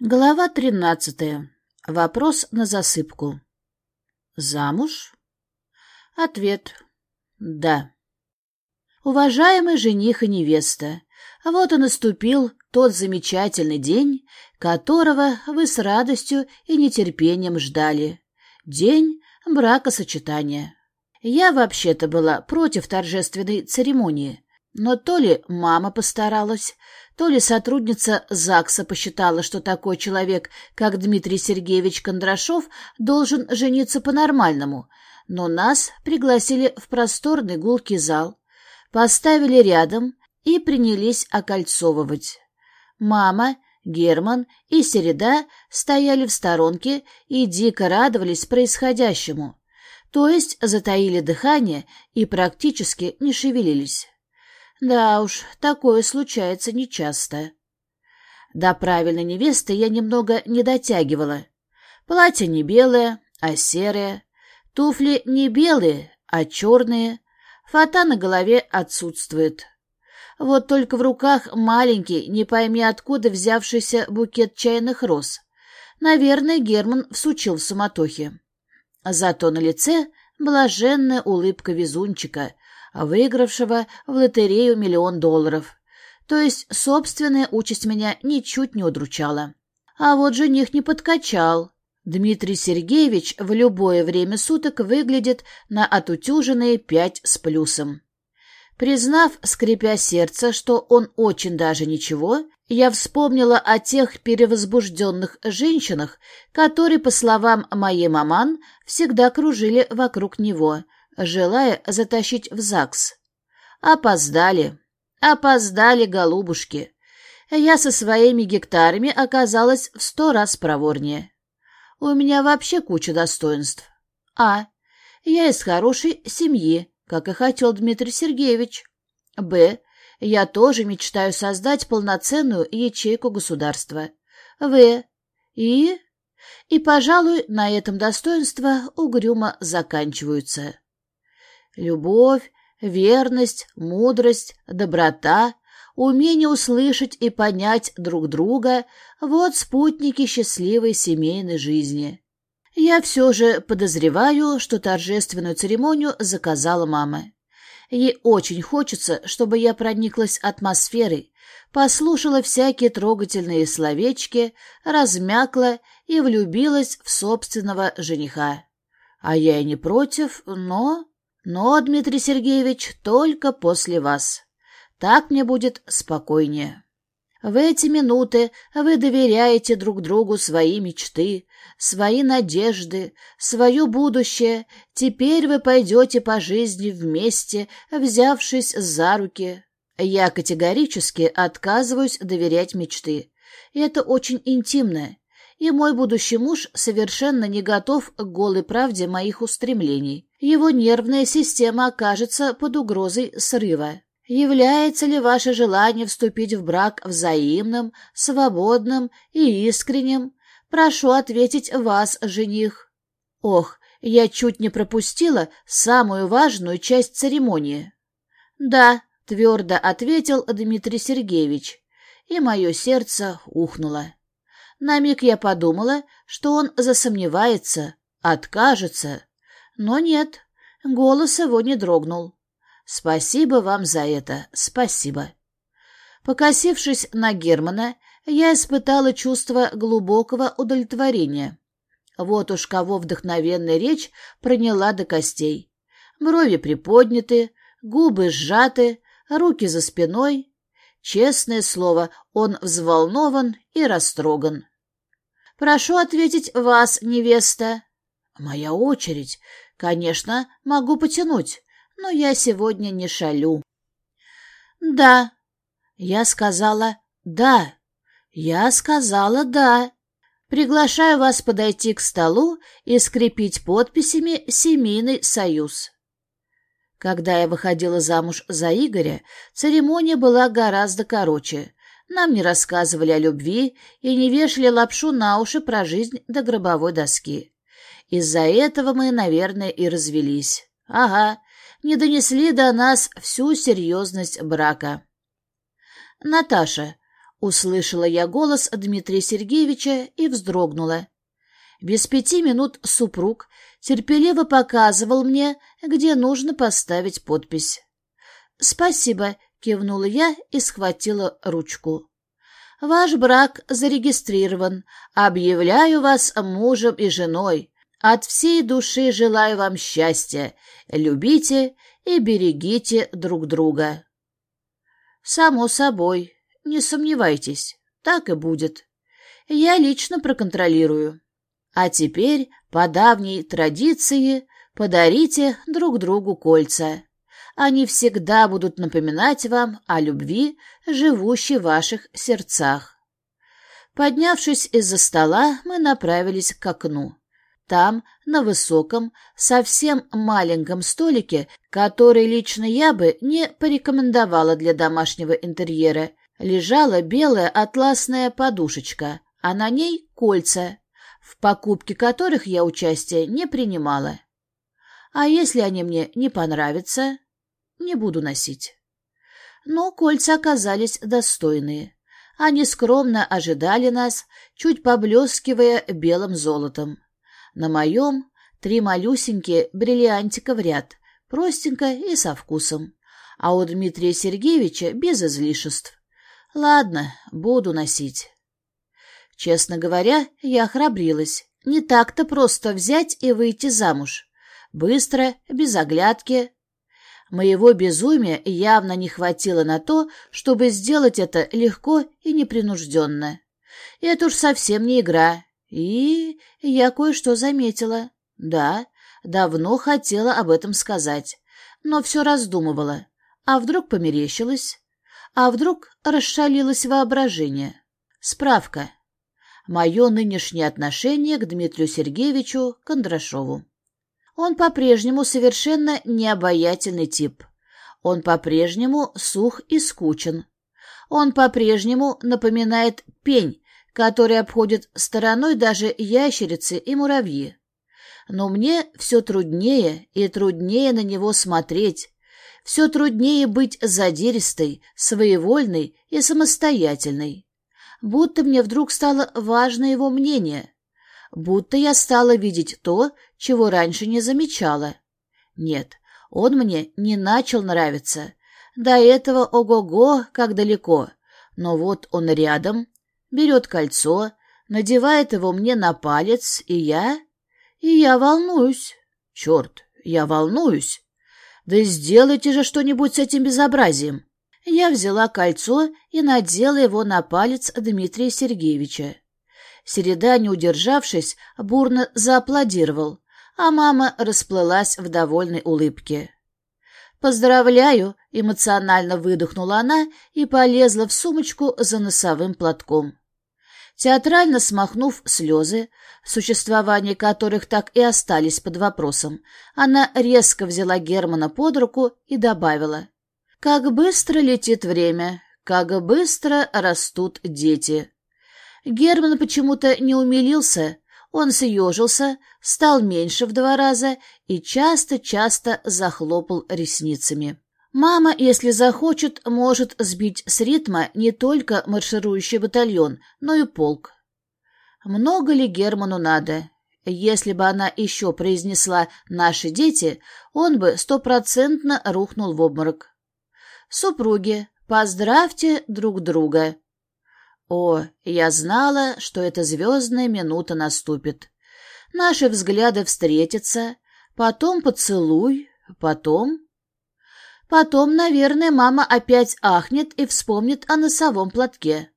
Глава тринадцатая. Вопрос на засыпку. Замуж? Ответ. Да. Уважаемый жених и невеста, вот и наступил тот замечательный день, которого вы с радостью и нетерпением ждали. День бракосочетания. Я вообще-то была против торжественной церемонии, но то ли мама постаралась, то ли сотрудница ЗАГСа посчитала, что такой человек, как Дмитрий Сергеевич Кондрашов, должен жениться по-нормальному, но нас пригласили в просторный гулкий зал, поставили рядом и принялись окольцовывать. Мама, Герман и Середа стояли в сторонке и дико радовались происходящему, то есть затаили дыхание и практически не шевелились. Да уж, такое случается нечасто. До правильной невесты я немного не дотягивала. Платье не белое, а серое. Туфли не белые, а черные. Фата на голове отсутствует. Вот только в руках маленький, не пойми откуда взявшийся букет чайных роз. Наверное, Герман всучил в суматохе. Зато на лице блаженная улыбка везунчика, выигравшего в лотерею миллион долларов. То есть собственная участь меня ничуть не удручала. А вот жених не подкачал. Дмитрий Сергеевич в любое время суток выглядит на отутюженные пять с плюсом. Признав, скрипя сердце, что он очень даже ничего, я вспомнила о тех перевозбужденных женщинах, которые, по словам моей маман, всегда кружили вокруг него — желая затащить в ЗАГС. Опоздали. Опоздали, голубушки. Я со своими гектарами оказалась в сто раз проворнее. У меня вообще куча достоинств. А. Я из хорошей семьи, как и хотел Дмитрий Сергеевич. Б. Я тоже мечтаю создать полноценную ячейку государства. В. И... И, пожалуй, на этом достоинства угрюмо заканчиваются. Любовь, верность, мудрость, доброта, умение услышать и понять друг друга — вот спутники счастливой семейной жизни. Я все же подозреваю, что торжественную церемонию заказала мама. Ей очень хочется, чтобы я прониклась атмосферой, послушала всякие трогательные словечки, размякла и влюбилась в собственного жениха. А я и не против, но... Но, Дмитрий Сергеевич, только после вас. Так мне будет спокойнее. В эти минуты вы доверяете друг другу свои мечты, свои надежды, свое будущее. Теперь вы пойдете по жизни вместе, взявшись за руки. Я категорически отказываюсь доверять мечты. Это очень интимное, и мой будущий муж совершенно не готов к голой правде моих устремлений. Его нервная система окажется под угрозой срыва. Является ли ваше желание вступить в брак взаимным, свободным и искренним? Прошу ответить вас, жених. Ох, я чуть не пропустила самую важную часть церемонии. Да, твердо ответил Дмитрий Сергеевич, и мое сердце ухнуло. На миг я подумала, что он засомневается, откажется. Но нет, голос его не дрогнул. Спасибо вам за это, спасибо. Покосившись на Германа, я испытала чувство глубокого удовлетворения. Вот уж кого вдохновенная речь проняла до костей. Брови приподняты, губы сжаты, руки за спиной. Честное слово, он взволнован и растроган. Прошу ответить вас, невеста. Моя очередь. Конечно, могу потянуть, но я сегодня не шалю. Да. Я сказала «да». Я сказала «да». Приглашаю вас подойти к столу и скрепить подписями «Семейный союз». Когда я выходила замуж за Игоря, церемония была гораздо короче. Нам не рассказывали о любви и не вешали лапшу на уши про жизнь до гробовой доски. Из-за этого мы, наверное, и развелись. Ага, не донесли до нас всю серьезность брака. Наташа, Услышала я голос Дмитрия Сергеевича и вздрогнула. Без пяти минут супруг терпеливо показывал мне, где нужно поставить подпись. «Спасибо», — кивнула я и схватила ручку. «Ваш брак зарегистрирован. Объявляю вас мужем и женой. От всей души желаю вам счастья. Любите и берегите друг друга». «Само собой. Не сомневайтесь. Так и будет. Я лично проконтролирую». А теперь, по давней традиции, подарите друг другу кольца. Они всегда будут напоминать вам о любви, живущей в ваших сердцах. Поднявшись из-за стола, мы направились к окну. Там, на высоком, совсем маленьком столике, который лично я бы не порекомендовала для домашнего интерьера, лежала белая атласная подушечка, а на ней кольца, в покупке которых я участия не принимала. А если они мне не понравятся, не буду носить. Но кольца оказались достойные. Они скромно ожидали нас, чуть поблескивая белым золотом. На моем три малюсенькие бриллиантика в ряд, простенько и со вкусом. А у Дмитрия Сергеевича без излишеств. Ладно, буду носить. Честно говоря, я храбрилась. Не так-то просто взять и выйти замуж. Быстро, без оглядки. Моего безумия явно не хватило на то, чтобы сделать это легко и непринужденно. Это уж совсем не игра. И я кое-что заметила. Да, давно хотела об этом сказать, но все раздумывала. А вдруг померещилась? А вдруг расшалилось воображение? Справка мое нынешнее отношение к Дмитрию Сергеевичу Кондрашову. Он по-прежнему совершенно необаятельный тип. Он по-прежнему сух и скучен. Он по-прежнему напоминает пень, который обходит стороной даже ящерицы и муравьи. Но мне все труднее и труднее на него смотреть, все труднее быть задиристой, своевольной и самостоятельной будто мне вдруг стало важно его мнение, будто я стала видеть то, чего раньше не замечала. Нет, он мне не начал нравиться. До этого ого-го, как далеко. Но вот он рядом, берет кольцо, надевает его мне на палец, и я... И я волнуюсь. Черт, я волнуюсь. Да сделайте же что-нибудь с этим безобразием. Я взяла кольцо и надела его на палец Дмитрия Сергеевича. Середа, не удержавшись, бурно зааплодировал, а мама расплылась в довольной улыбке. «Поздравляю!» — эмоционально выдохнула она и полезла в сумочку за носовым платком. Театрально смахнув слезы, существование которых так и остались под вопросом, она резко взяла Германа под руку и добавила. Как быстро летит время, как быстро растут дети. Герман почему-то не умилился, он съежился, стал меньше в два раза и часто-часто захлопал ресницами. Мама, если захочет, может сбить с ритма не только марширующий батальон, но и полк. Много ли Герману надо? Если бы она еще произнесла «наши дети», он бы стопроцентно рухнул в обморок. Супруги, поздравьте друг друга. О, я знала, что эта звездная минута наступит. Наши взгляды встретятся, потом поцелуй, потом... Потом, наверное, мама опять ахнет и вспомнит о носовом платке.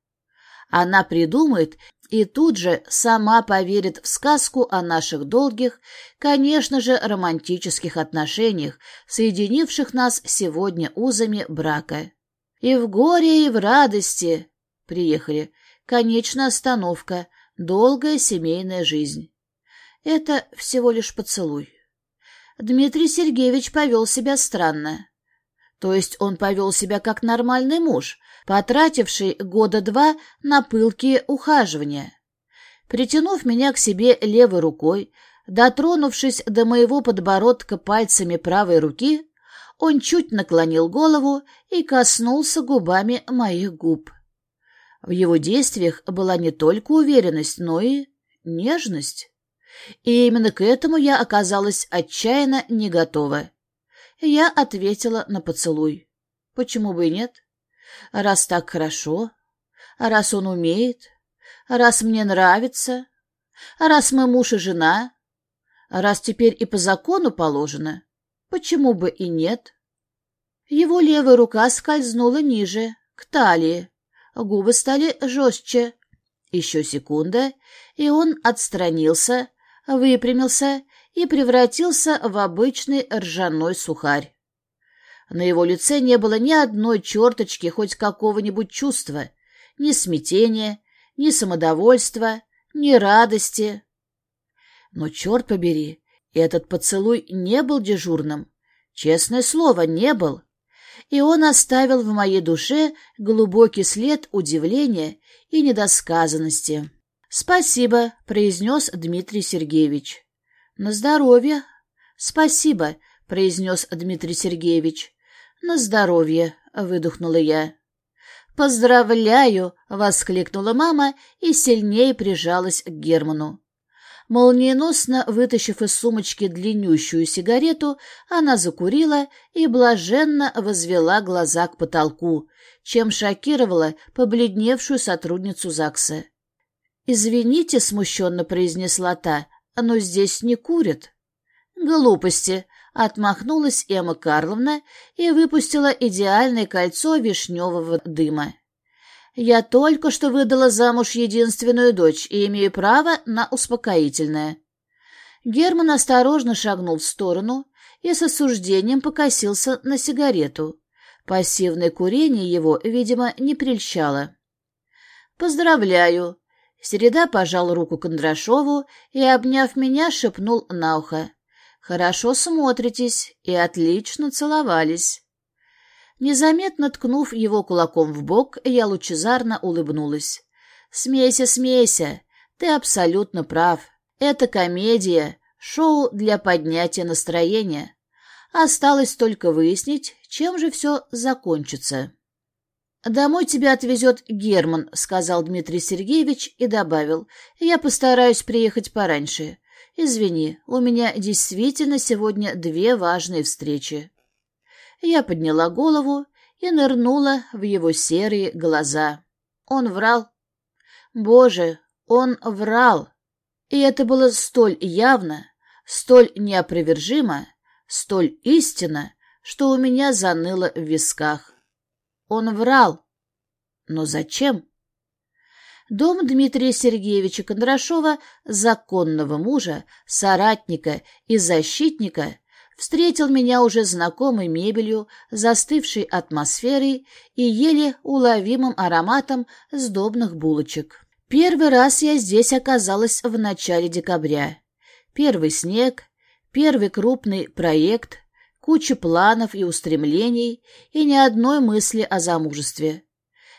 Она придумает и тут же сама поверит в сказку о наших долгих, конечно же, романтических отношениях, соединивших нас сегодня узами брака. И в горе, и в радости приехали. Конечная остановка, долгая семейная жизнь. Это всего лишь поцелуй. Дмитрий Сергеевич повел себя странно. То есть он повел себя как нормальный муж, потративший года два на пылкие ухаживания. Притянув меня к себе левой рукой, дотронувшись до моего подбородка пальцами правой руки, он чуть наклонил голову и коснулся губами моих губ. В его действиях была не только уверенность, но и нежность. И именно к этому я оказалась отчаянно не готова. Я ответила на поцелуй. Почему бы и нет? Раз так хорошо, раз он умеет, раз мне нравится, раз мы муж и жена, раз теперь и по закону положено, почему бы и нет? Его левая рука скользнула ниже, к талии, губы стали жестче. Еще секунда, и он отстранился, выпрямился и превратился в обычный ржаной сухарь. На его лице не было ни одной черточки хоть какого-нибудь чувства, ни смятения, ни самодовольства, ни радости. Но, черт побери, этот поцелуй не был дежурным. Честное слово, не был. И он оставил в моей душе глубокий след удивления и недосказанности. «Спасибо», — произнес Дмитрий Сергеевич. «На здоровье». «Спасибо», — произнес Дмитрий Сергеевич. «На здоровье», — выдохнула я. «Поздравляю!» — воскликнула мама и сильнее прижалась к Герману. Молниеносно вытащив из сумочки длиннющую сигарету, она закурила и блаженно возвела глаза к потолку, чем шокировала побледневшую сотрудницу ЗАГСа. «Извините», — смущенно произнесла та, — «но здесь не курят». «Глупости», — отмахнулась Эмма Карловна и выпустила идеальное кольцо вишневого дыма. «Я только что выдала замуж единственную дочь и имею право на успокоительное». Герман осторожно шагнул в сторону и с осуждением покосился на сигарету. Пассивное курение его, видимо, не прельщало. «Поздравляю!» Середа пожал руку Кондрашову и, обняв меня, шепнул на ухо. «Хорошо смотритесь и отлично целовались». Незаметно ткнув его кулаком в бок, я лучезарно улыбнулась. «Смейся, смейся, ты абсолютно прав. Это комедия, шоу для поднятия настроения. Осталось только выяснить, чем же все закончится». «Домой тебя отвезет Герман», — сказал Дмитрий Сергеевич и добавил. «Я постараюсь приехать пораньше. Извини, у меня действительно сегодня две важные встречи». Я подняла голову и нырнула в его серые глаза. Он врал. Боже, он врал. И это было столь явно, столь неопровержимо, столь истинно, что у меня заныло в висках. Он врал. Но зачем? Дом Дмитрия Сергеевича Кондрашова, законного мужа, соратника и защитника, встретил меня уже знакомой мебелью, застывшей атмосферой и еле уловимым ароматом сдобных булочек. Первый раз я здесь оказалась в начале декабря. Первый снег, первый крупный проект, куча планов и устремлений и ни одной мысли о замужестве.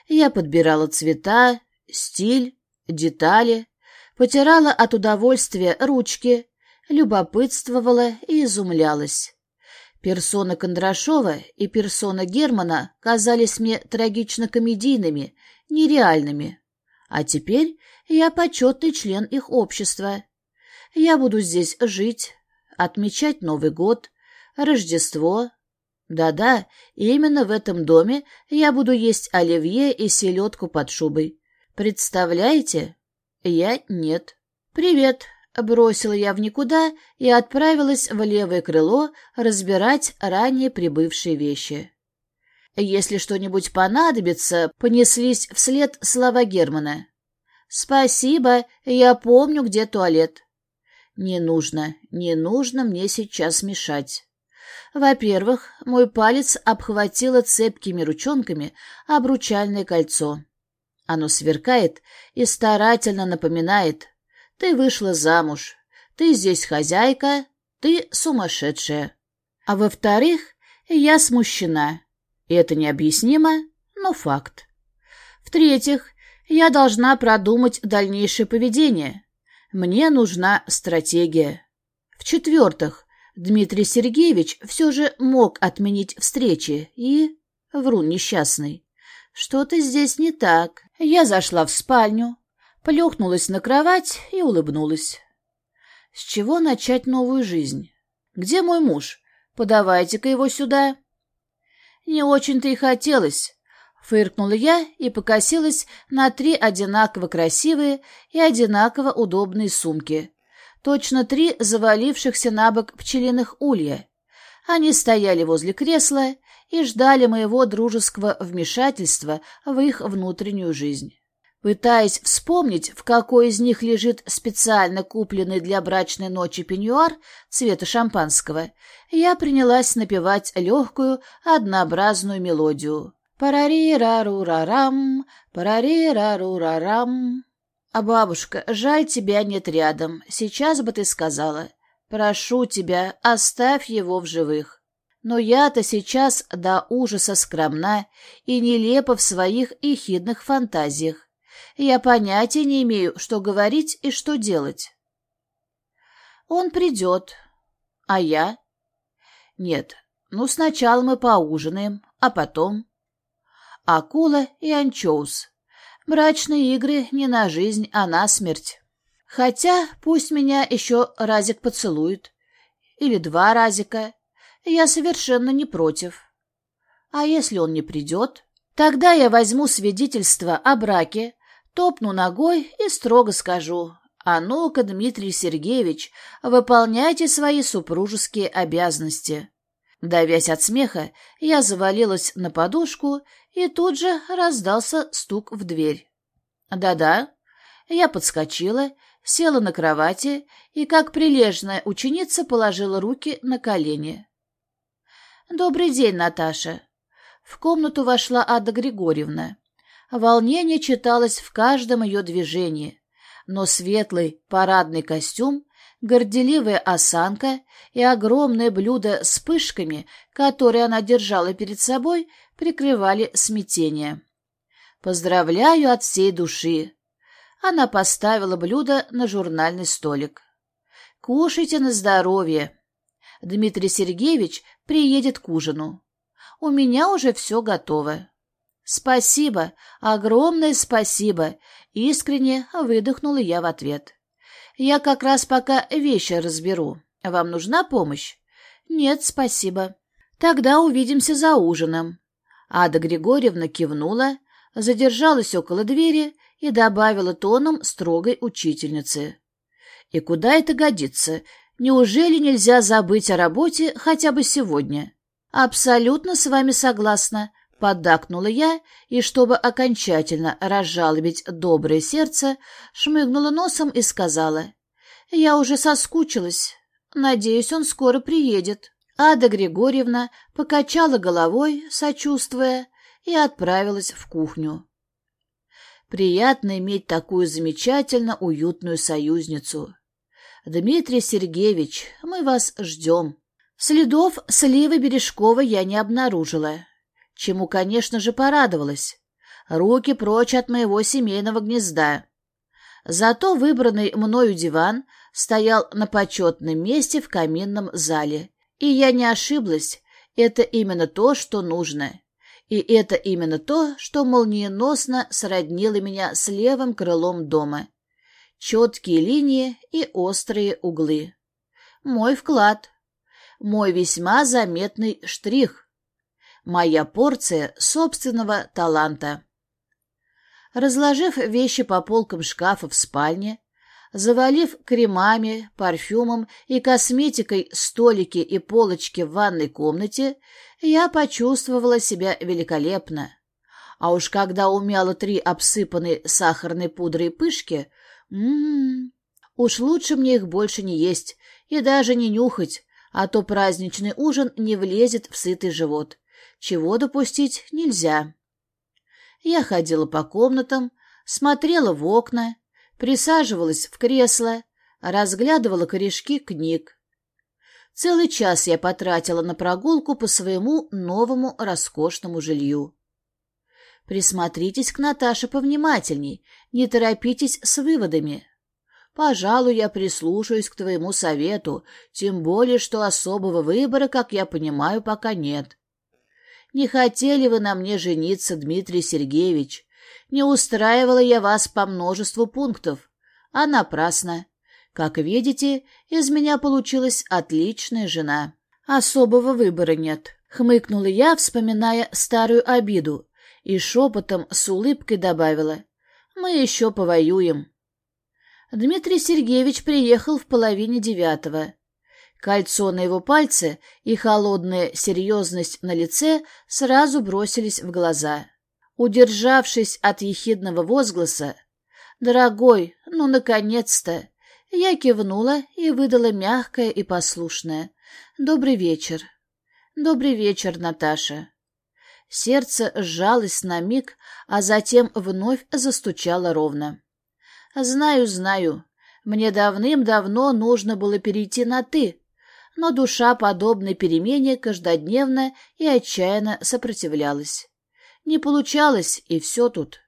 Я подбирала цвета, стиль, детали, потирала от удовольствия ручки, любопытствовала и изумлялась. Персона Кондрашова и персона Германа казались мне трагично-комедийными, нереальными. А теперь я почетный член их общества. Я буду здесь жить, отмечать Новый год, Рождество. Да-да, именно в этом доме я буду есть оливье и селедку под шубой. Представляете? Я нет. Привет, бросила я в никуда и отправилась в левое крыло разбирать ранее прибывшие вещи. Если что-нибудь понадобится, понеслись вслед слова Германа. «Спасибо, я помню, где туалет». «Не нужно, не нужно мне сейчас мешать». Во-первых, мой палец обхватило цепкими ручонками обручальное кольцо. Оно сверкает и старательно напоминает. Ты вышла замуж, ты здесь хозяйка, ты сумасшедшая. А во-вторых, я смущена. И это необъяснимо, но факт. В-третьих, я должна продумать дальнейшее поведение. Мне нужна стратегия. В-четвертых, Дмитрий Сергеевич все же мог отменить встречи и... Врун несчастный. Что-то здесь не так. Я зашла в спальню, плюхнулась на кровать и улыбнулась. С чего начать новую жизнь? Где мой муж? Подавайте-ка его сюда. Не очень-то и хотелось. Фыркнула я и покосилась на три одинаково красивые и одинаково удобные сумки. Точно три завалившихся на бок пчелиных улья. Они стояли возле кресла и ждали моего дружеского вмешательства в их внутреннюю жизнь. Пытаясь вспомнить, в какой из них лежит специально купленный для брачной ночи пеньюар цвета шампанского, я принялась напевать легкую, однообразную мелодию. «Парари-рару-рарам, парари-рару-рарам». «А бабушка, жаль, тебя нет рядом. Сейчас бы ты сказала. Прошу тебя, оставь его в живых». Но я-то сейчас до ужаса скромна и нелепа в своих ехидных фантазиях. Я понятия не имею, что говорить и что делать. Он придет. А я? Нет, ну сначала мы поужинаем, а потом... Акула и анчоус. Брачные игры не на жизнь, а на смерть. Хотя пусть меня еще разик поцелует. Или два разика. Я совершенно не против. А если он не придет? Тогда я возьму свидетельство о браке, Топну ногой и строго скажу, «А ну-ка, Дмитрий Сергеевич, выполняйте свои супружеские обязанности». Давясь от смеха, я завалилась на подушку, и тут же раздался стук в дверь. «Да-да». Я подскочила, села на кровати и, как прилежная ученица, положила руки на колени. «Добрый день, Наташа». В комнату вошла Ада Григорьевна. Волнение читалось в каждом ее движении, но светлый парадный костюм, горделивая осанка и огромное блюдо с пышками, которые она держала перед собой, прикрывали смятение. «Поздравляю от всей души!» Она поставила блюдо на журнальный столик. «Кушайте на здоровье. Дмитрий Сергеевич приедет к ужину. У меня уже все готово». «Спасибо, огромное спасибо!» — искренне выдохнула я в ответ. «Я как раз пока вещи разберу. Вам нужна помощь?» «Нет, спасибо. Тогда увидимся за ужином». Ада Григорьевна кивнула, задержалась около двери и добавила тоном строгой учительницы. «И куда это годится? Неужели нельзя забыть о работе хотя бы сегодня?» «Абсолютно с вами согласна», Поддакнула я, и, чтобы окончательно разжалобить доброе сердце, шмыгнула носом и сказала. «Я уже соскучилась. Надеюсь, он скоро приедет». Ада Григорьевна покачала головой, сочувствуя, и отправилась в кухню. Приятно иметь такую замечательно уютную союзницу. Дмитрий Сергеевич, мы вас ждем. Следов сливы Бережкова я не обнаружила чему, конечно же, порадовалась. Руки прочь от моего семейного гнезда. Зато выбранный мною диван стоял на почетном месте в каминном зале. И я не ошиблась, это именно то, что нужно. И это именно то, что молниеносно сроднило меня с левым крылом дома. Четкие линии и острые углы. Мой вклад. Мой весьма заметный штрих. Моя порция собственного таланта. Разложив вещи по полкам шкафа в спальне, завалив кремами, парфюмом и косметикой столики и полочки в ванной комнате, я почувствовала себя великолепно. А уж когда умяла три обсыпанные сахарной пудрой пышки, м -м -м, уж лучше мне их больше не есть и даже не нюхать, а то праздничный ужин не влезет в сытый живот чего допустить нельзя. Я ходила по комнатам, смотрела в окна, присаживалась в кресло, разглядывала корешки книг. Целый час я потратила на прогулку по своему новому роскошному жилью. Присмотритесь к Наташе повнимательней, не торопитесь с выводами. Пожалуй, я прислушаюсь к твоему совету, тем более, что особого выбора, как я понимаю, пока нет. Не хотели вы на мне жениться, Дмитрий Сергеевич. Не устраивала я вас по множеству пунктов, а напрасно. Как видите, из меня получилась отличная жена. Особого выбора нет. Хмыкнула я, вспоминая старую обиду, и шепотом с улыбкой добавила. Мы еще повоюем. Дмитрий Сергеевич приехал в половине девятого. Кольцо на его пальце и холодная серьезность на лице сразу бросились в глаза. Удержавшись от ехидного возгласа, «Дорогой, ну, наконец-то!» Я кивнула и выдала мягкое и послушное. «Добрый вечер». «Добрый вечер, Наташа». Сердце сжалось на миг, а затем вновь застучало ровно. «Знаю, знаю. Мне давным-давно нужно было перейти на «ты», но душа подобной перемене каждодневно и отчаянно сопротивлялась. Не получалось, и все тут.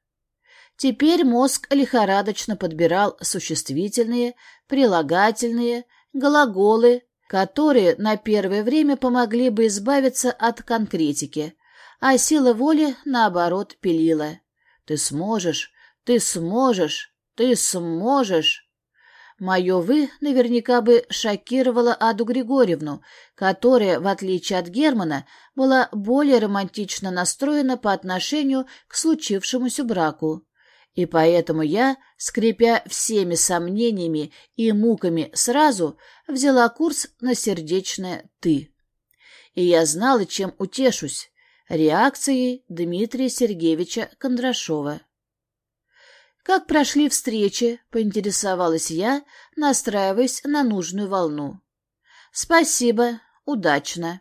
Теперь мозг лихорадочно подбирал существительные, прилагательные, глаголы, которые на первое время помогли бы избавиться от конкретики, а сила воли, наоборот, пилила. «Ты сможешь, ты сможешь, ты сможешь». Мое «вы» наверняка бы шокировало Аду Григорьевну, которая, в отличие от Германа, была более романтично настроена по отношению к случившемуся браку. И поэтому я, скрипя всеми сомнениями и муками сразу, взяла курс на сердечное «ты». И я знала, чем утешусь – реакцией Дмитрия Сергеевича Кондрашова. «Как прошли встречи?» — поинтересовалась я, настраиваясь на нужную волну. «Спасибо. Удачно».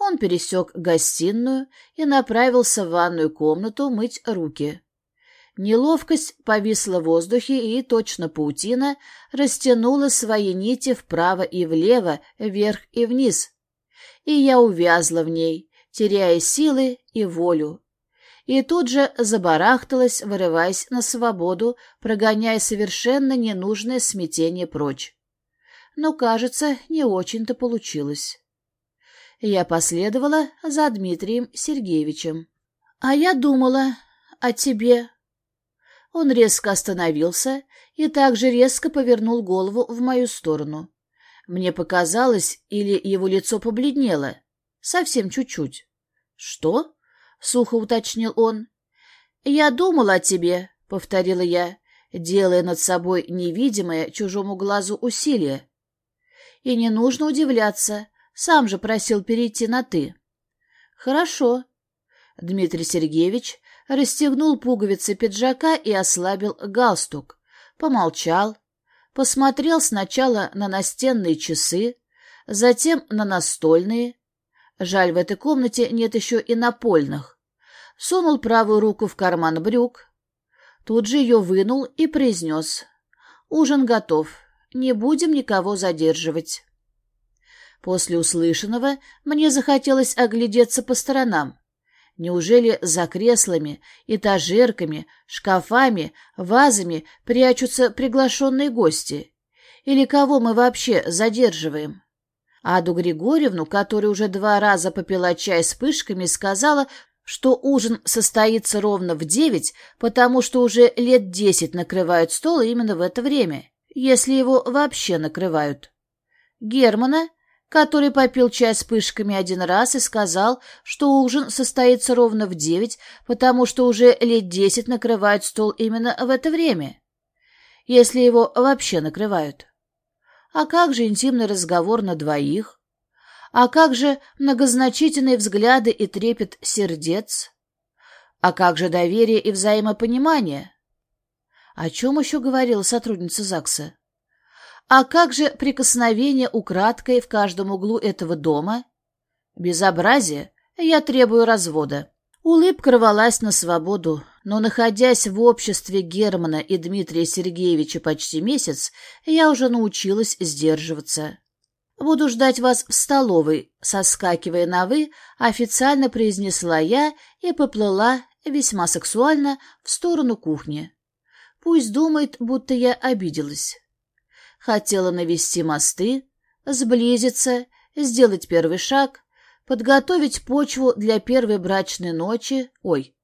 Он пересек гостиную и направился в ванную комнату мыть руки. Неловкость повисла в воздухе, и точно паутина растянула свои нити вправо и влево, вверх и вниз. И я увязла в ней, теряя силы и волю и тут же забарахталась, вырываясь на свободу, прогоняя совершенно ненужное смятение прочь. Но, кажется, не очень-то получилось. Я последовала за Дмитрием Сергеевичем. «А я думала о тебе». Он резко остановился и также резко повернул голову в мою сторону. Мне показалось, или его лицо побледнело. Совсем чуть-чуть. «Что?» — сухо уточнил он. «Я думал о тебе», — повторила я, делая над собой невидимое чужому глазу усилие. «И не нужно удивляться, сам же просил перейти на «ты». «Хорошо». Дмитрий Сергеевич расстегнул пуговицы пиджака и ослабил галстук, помолчал, посмотрел сначала на настенные часы, затем на настольные, Жаль, в этой комнате нет еще и напольных. Сунул правую руку в карман брюк. Тут же ее вынул и произнес. «Ужин готов. Не будем никого задерживать». После услышанного мне захотелось оглядеться по сторонам. Неужели за креслами, этажерками, шкафами, вазами прячутся приглашенные гости? Или кого мы вообще задерживаем? Аду Григорьевну, которая уже два раза попила чай с пышками, сказала, что ужин состоится ровно в девять, потому что уже лет десять накрывают стол именно в это время, если его вообще накрывают. Германа, который попил чай с пышками один раз и сказал, что ужин состоится ровно в девять, потому что уже лет десять накрывают стол именно в это время, если его вообще накрывают. А как же интимный разговор на двоих? А как же многозначительные взгляды и трепет сердец? А как же доверие и взаимопонимание? О чем еще говорила сотрудница ЗАГСа? А как же прикосновение украдкой в каждом углу этого дома? Безобразие. Я требую развода. Улыбка рвалась на свободу, но, находясь в обществе Германа и Дмитрия Сергеевича почти месяц, я уже научилась сдерживаться. «Буду ждать вас в столовой», — соскакивая на «вы», официально произнесла я и поплыла, весьма сексуально, в сторону кухни. Пусть думает, будто я обиделась. Хотела навести мосты, сблизиться, сделать первый шаг, подготовить почву для первой брачной ночи, ой,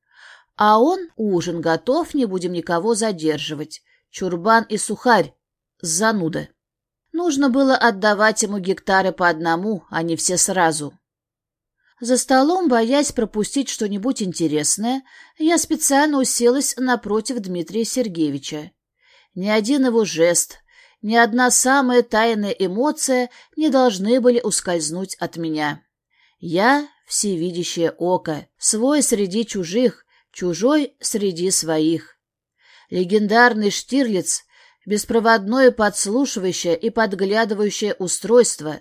А он, ужин готов, не будем никого задерживать. Чурбан и сухарь. Зануда. Нужно было отдавать ему гектары по одному, а не все сразу. За столом, боясь пропустить что-нибудь интересное, я специально уселась напротив Дмитрия Сергеевича. Ни один его жест, ни одна самая тайная эмоция не должны были ускользнуть от меня. Я — всевидящее око, свой среди чужих, чужой среди своих. Легендарный Штирлиц — беспроводное подслушивающее и подглядывающее устройство,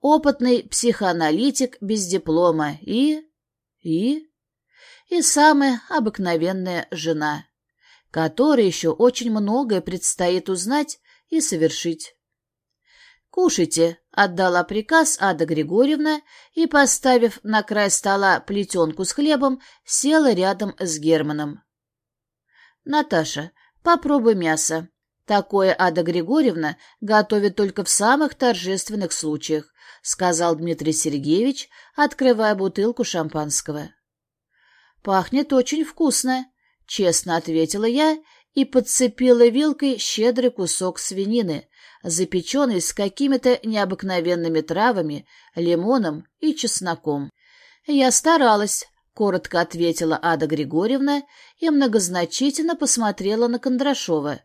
опытный психоаналитик без диплома и... и... и самая обыкновенная жена, которой еще очень многое предстоит узнать и совершить. «Кушайте», — отдала приказ Ада Григорьевна и, поставив на край стола плетенку с хлебом, села рядом с Германом. «Наташа, попробуй мясо. Такое Ада Григорьевна готовит только в самых торжественных случаях», — сказал Дмитрий Сергеевич, открывая бутылку шампанского. «Пахнет очень вкусно», — честно ответила я и подцепила вилкой щедрый кусок свинины, запеченный с какими-то необыкновенными травами, лимоном и чесноком. «Я старалась», — коротко ответила Ада Григорьевна и многозначительно посмотрела на Кондрашова,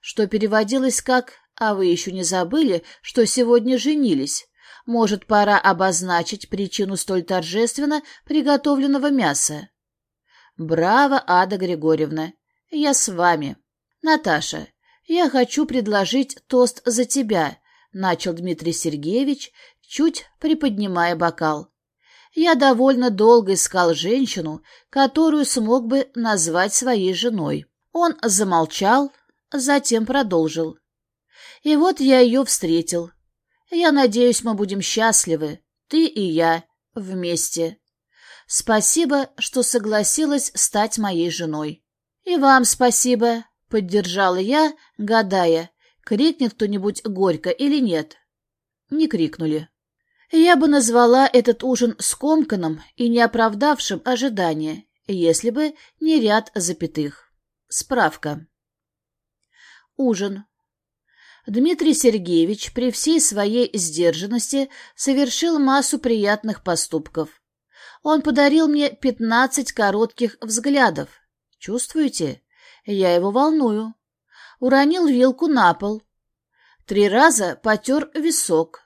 что переводилось как «А вы еще не забыли, что сегодня женились? Может, пора обозначить причину столь торжественно приготовленного мяса?» «Браво, Ада Григорьевна! Я с вами. Наташа, я хочу предложить тост за тебя, начал Дмитрий Сергеевич, чуть приподнимая бокал. Я довольно долго искал женщину, которую смог бы назвать своей женой. Он замолчал, затем продолжил. И вот я ее встретил. Я надеюсь, мы будем счастливы, ты и я, вместе. Спасибо, что согласилась стать моей женой. «И вам спасибо», — поддержала я, гадая, крикнет кто-нибудь горько или нет. Не крикнули. Я бы назвала этот ужин скомканным и не оправдавшим ожидания, если бы не ряд запятых. Справка. Ужин. Дмитрий Сергеевич при всей своей сдержанности совершил массу приятных поступков. Он подарил мне пятнадцать коротких взглядов, Чувствуете? Я его волную. Уронил вилку на пол. Три раза потер висок.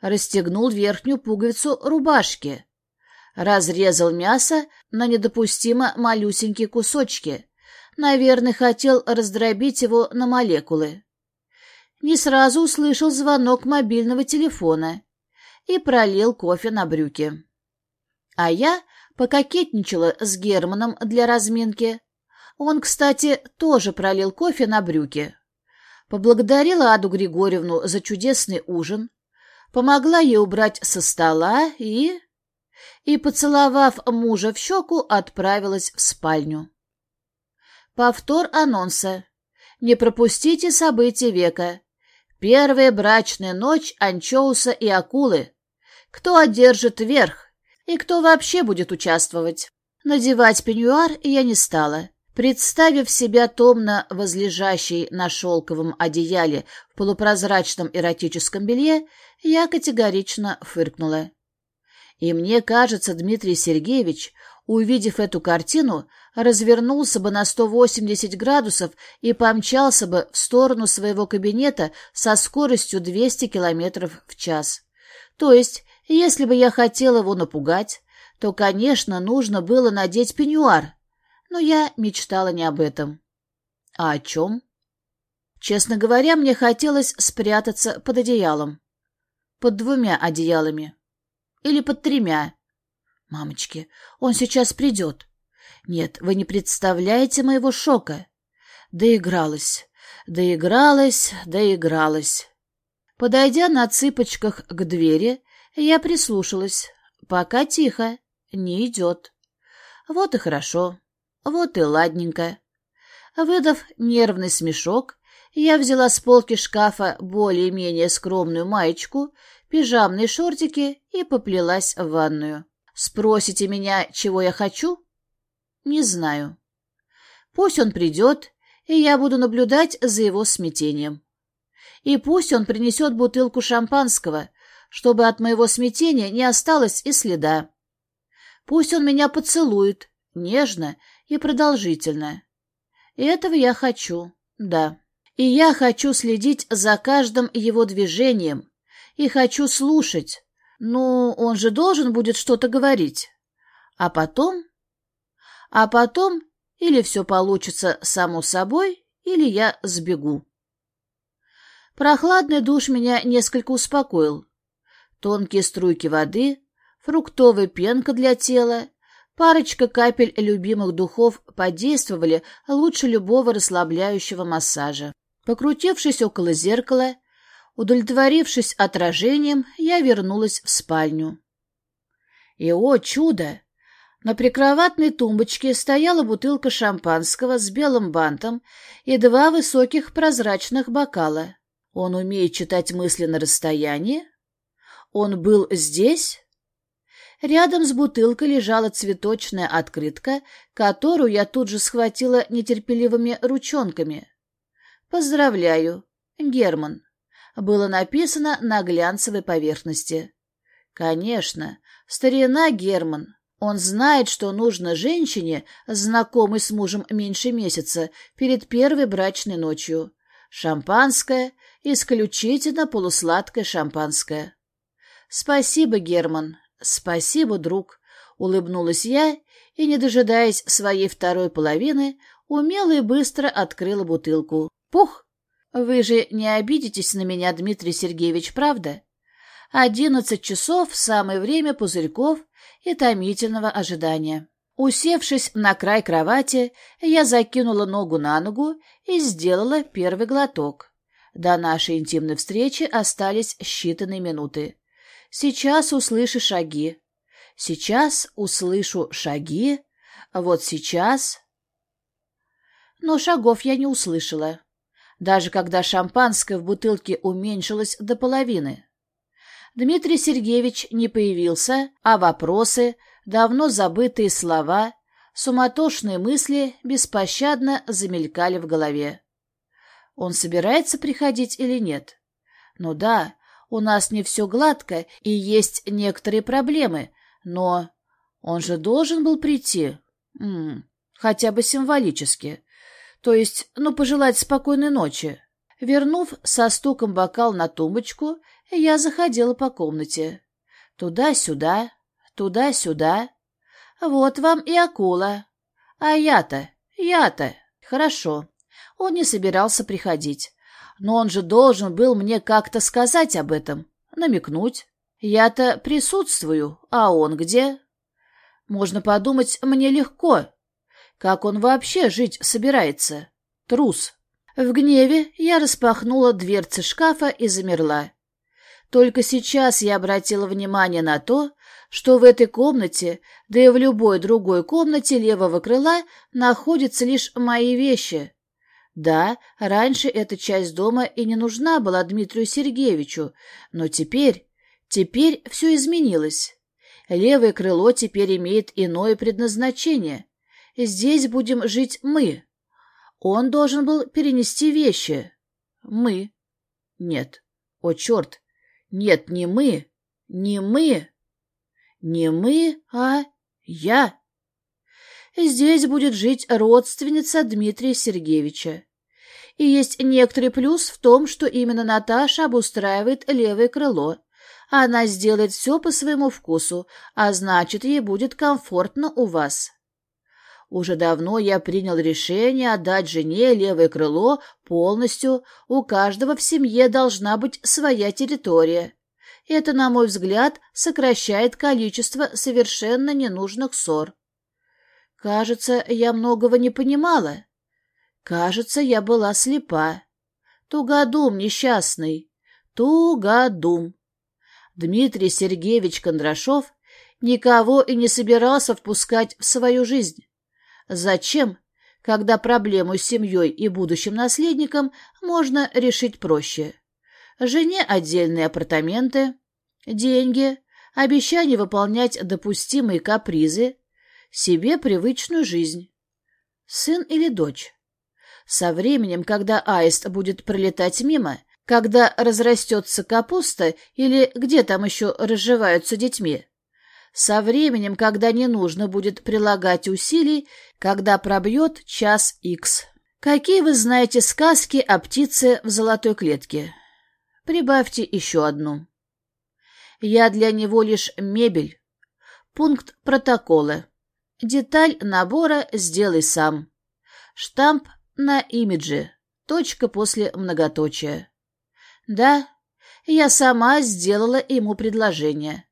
Расстегнул верхнюю пуговицу рубашки. Разрезал мясо на недопустимо малюсенькие кусочки. Наверное, хотел раздробить его на молекулы. Не сразу услышал звонок мобильного телефона и пролил кофе на брюки. А я пококетничала с Германом для разминки, он, кстати, тоже пролил кофе на брюки. Поблагодарила Аду Григорьевну за чудесный ужин, помогла ей убрать со стола и... И, поцеловав мужа в щеку, отправилась в спальню. Повтор анонса. Не пропустите события века. Первая брачная ночь анчоуса и акулы. Кто одержит верх? И кто вообще будет участвовать? Надевать пеньюар я не стала. Представив себя томно возлежащей на шелковом одеяле в полупрозрачном эротическом белье, я категорично фыркнула. И мне кажется, Дмитрий Сергеевич, увидев эту картину, развернулся бы на 180 градусов и помчался бы в сторону своего кабинета со скоростью 200 километров в час. То есть, если бы я хотела его напугать, то, конечно, нужно было надеть пеньюар, но я мечтала не об этом. А о чем? Честно говоря, мне хотелось спрятаться под одеялом. Под двумя одеялами. Или под тремя. Мамочки, он сейчас придет. Нет, вы не представляете моего шока. Доигралась, доигралась, доигралась. Подойдя на цыпочках к двери, я прислушалась. Пока тихо, не идет. Вот и хорошо. Вот и ладненько. Выдав нервный смешок, я взяла с полки шкафа более-менее скромную маечку, пижамные шортики и поплелась в ванную. Спросите меня, чего я хочу? Не знаю. Пусть он придет, и я буду наблюдать за его смятением. И пусть он принесет бутылку шампанского, чтобы от моего смятения не осталось и следа. Пусть он меня поцелует, нежно и продолжительно. И этого я хочу, да. И я хочу следить за каждым его движением, и хочу слушать. Ну, он же должен будет что-то говорить. А потом... А потом или все получится само собой, или я сбегу. Прохладный душ меня несколько успокоил. Тонкие струйки воды, фруктовая пенка для тела, парочка капель любимых духов подействовали лучше любого расслабляющего массажа. Покрутившись около зеркала, удовлетворившись отражением, я вернулась в спальню. И, о чудо! На прикроватной тумбочке стояла бутылка шампанского с белым бантом и два высоких прозрачных бокала. Он умеет читать мысли на расстоянии? Он был здесь? Рядом с бутылкой лежала цветочная открытка, которую я тут же схватила нетерпеливыми ручонками. «Поздравляю, Герман», было написано на глянцевой поверхности. Конечно, старина Герман. Он знает, что нужно женщине, знакомой с мужем меньше месяца, перед первой брачной ночью. Шампанское, исключительно полусладкое шампанское. «Спасибо, Герман, спасибо, друг», — улыбнулась я и, не дожидаясь своей второй половины, умело и быстро открыла бутылку. «Пух! Вы же не обидитесь на меня, Дмитрий Сергеевич, правда?» Одиннадцать часов — самое время пузырьков и томительного ожидания. Усевшись на край кровати, я закинула ногу на ногу и сделала первый глоток. До нашей интимной встречи остались считанные минуты. Сейчас услышу шаги. Сейчас услышу шаги. Вот сейчас... Но шагов я не услышала. Даже когда шампанское в бутылке уменьшилось до половины. Дмитрий Сергеевич не появился, а вопросы, давно забытые слова, суматошные мысли беспощадно замелькали в голове. Он собирается приходить или нет? Ну да, у нас не все гладко и есть некоторые проблемы, но он же должен был прийти. М -м, хотя бы символически. То есть, ну, пожелать спокойной ночи. Вернув со стуком бокал на тумбочку, я заходила по комнате. Туда-сюда, туда-сюда. Вот вам и акула. А я-то, я-то, хорошо. Он не собирался приходить. Но он же должен был мне как-то сказать об этом, намекнуть. Я-то присутствую, а он где? Можно подумать, мне легко. Как он вообще жить собирается? Трус. В гневе я распахнула дверцы шкафа и замерла. Только сейчас я обратила внимание на то, что в этой комнате, да и в любой другой комнате левого крыла находятся лишь мои вещи. Да, раньше эта часть дома и не нужна была Дмитрию Сергеевичу, но теперь, теперь все изменилось. Левое крыло теперь имеет иное предназначение. Здесь будем жить мы. Он должен был перенести вещи. Мы. Нет. О, черт! Нет, не мы, не мы, не мы, а я. Здесь будет жить родственница Дмитрия Сергеевича. И есть некоторый плюс в том, что именно Наташа обустраивает левое крыло. Она сделает все по своему вкусу, а значит, ей будет комфортно у вас. Уже давно я принял решение отдать жене левое крыло полностью, у каждого в семье должна быть своя территория. Это, на мой взгляд, сокращает количество совершенно ненужных ссор. Кажется, я многого не понимала. Кажется, я была слепа. Тугодум несчастный. Тугодум. Дмитрий Сергеевич Кондрашов никого и не собирался впускать в свою жизнь. Зачем, когда проблему с семьей и будущим наследником можно решить проще? Жене отдельные апартаменты, деньги, обещание выполнять допустимые капризы. себе привычную жизнь. Сын или дочь? Со временем, когда аист будет пролетать мимо, когда разрастется капуста или где там еще разживаются детьми, со временем, когда не нужно будет прилагать усилий, когда пробьет час икс. Какие вы знаете сказки о птице в золотой клетке? Прибавьте еще одну. Я для него лишь мебель. Пункт протокола. Деталь набора сделай сам. Штамп на имидже. Точка после многоточия. Да, я сама сделала ему предложение.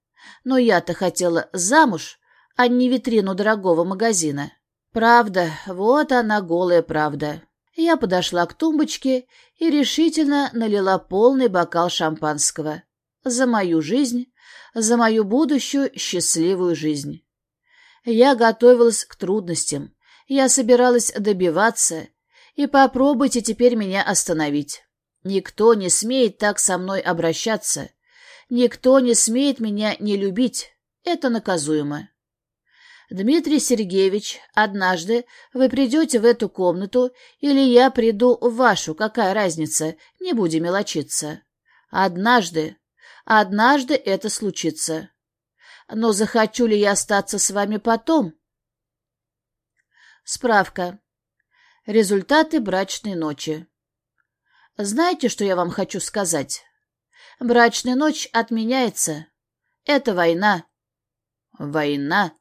Но я-то хотела замуж, а не витрину дорогого магазина. Правда, вот она голая правда. Я подошла к тумбочке и решительно налила полный бокал шампанского. За мою жизнь, за мою будущую счастливую жизнь. Я готовилась к трудностям, я собиралась добиваться, и попробуйте теперь меня остановить. Никто не смеет так со мной обращаться. Никто не смеет меня не любить. Это наказуемо. Дмитрий Сергеевич, однажды вы придете в эту комнату, или я приду в вашу, какая разница, не будем мелочиться. Однажды, однажды это случится. Но захочу ли я остаться с вами потом? Справка. Результаты брачной ночи. Знаете, что я вам хочу сказать? Брачная ночь отменяется. Это война. Война.